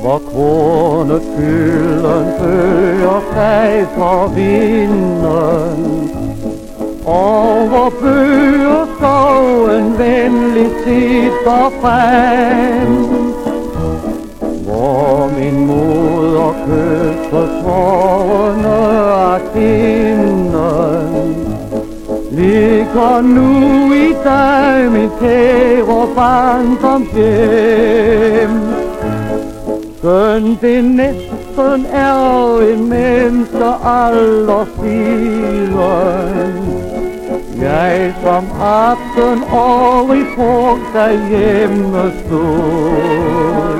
hvor kronekylden fører sig for vinden. Over bøger skoven venligt titter frem, hvor min moder kysser svårene af kinden. Ligger nu i dag min kære barn barndoms hjem. Skøn det næsten er en menneske alder siden. Jeg som aften år i frugt hjemme stod.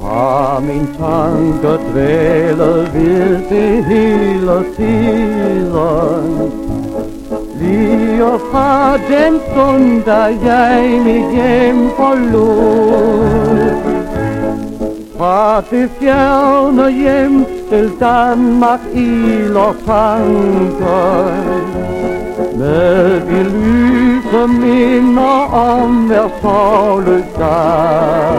Fra min tanke dvælet ved det hele tiden. Lige fra den stund, da jeg mit hjem forlod. Fra det fjerne hjem til Danmark iler tanken. Med de lyse minder om hver sorgløs dag.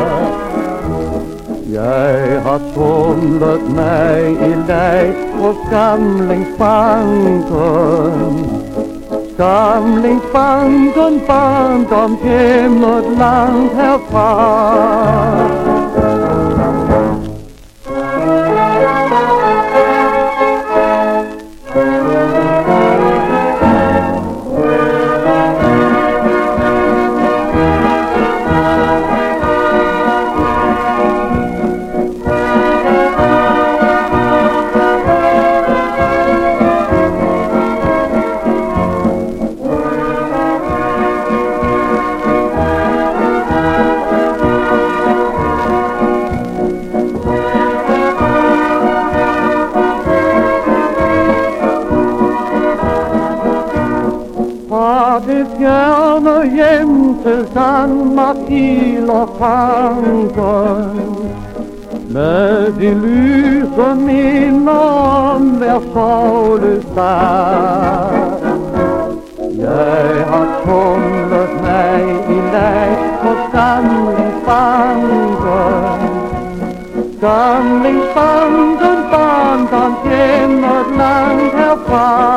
Jeg har tumlet mig i leg på skamlingsbanken. Skamlingsbanken, barndomshjemmet langt herfra. fra det fjerne hjem til Danmark iler tanken. Med de lyse minder om hver soledag. Jeg har tumlet mig i lag på Stamlingsbanken. Stamlingsbanken, barn, der kender langt herfra.